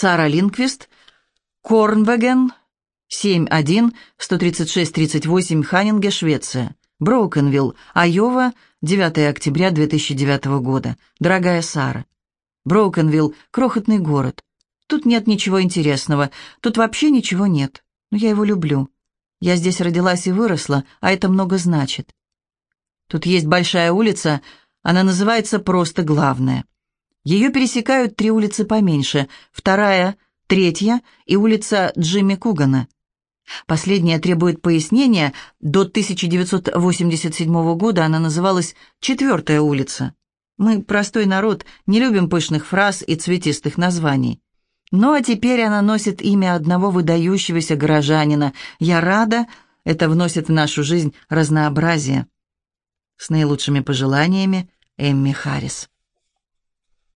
Сара Линквист, Корнвеген, 7-1-136-38, Ханнинге, Швеция. Броукенвилл, Айова, 9 октября 2009 года. Дорогая Сара. Броукенвилл — крохотный город. Тут нет ничего интересного, тут вообще ничего нет. Но я его люблю. Я здесь родилась и выросла, а это много значит. Тут есть большая улица, она называется просто «Главная». Ее пересекают три улицы поменьше, вторая, третья и улица Джимми Кугана. Последняя требует пояснения, до 1987 года она называлась «Четвертая улица». Мы, простой народ, не любим пышных фраз и цветистых названий. Ну а теперь она носит имя одного выдающегося горожанина. Я рада, это вносит в нашу жизнь разнообразие. С наилучшими пожеланиями, Эмми Харрис.